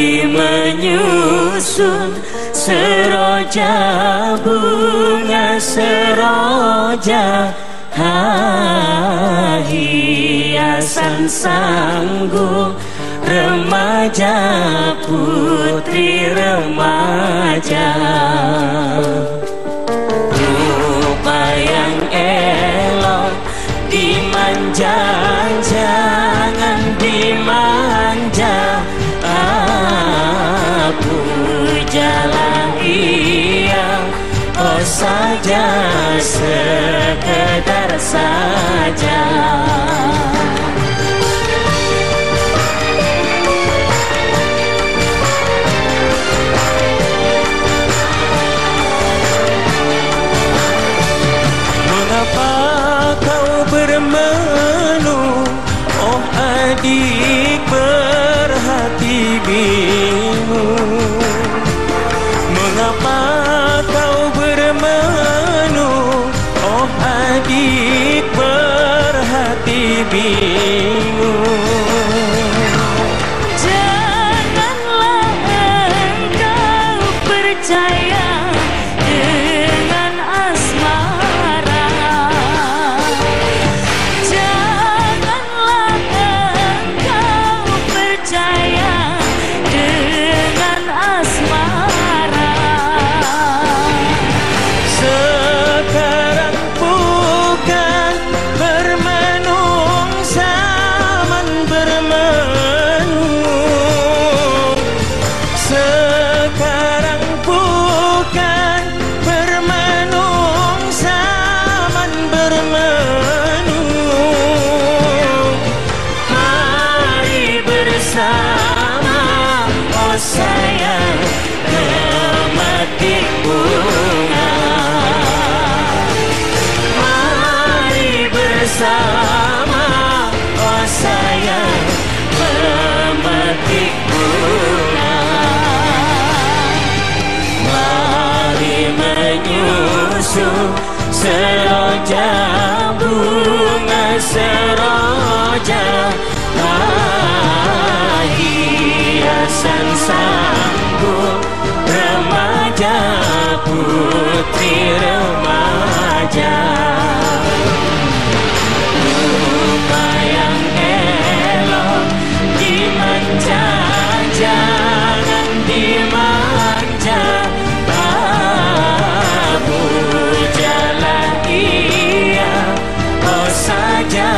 Hari menyusun seroja bunga seroja Hiasan sanggup. Remaja putri remaja oh saja sekedar saja. Mengapa kau bermenung Oh adik berhati bingung sayang memetik bunga Mari bersama oh sayang memetik bunga Mari menyusu. remaja putri remaja. Lupa yang elok dimanja jangan dimanja babu jalan ia oh saja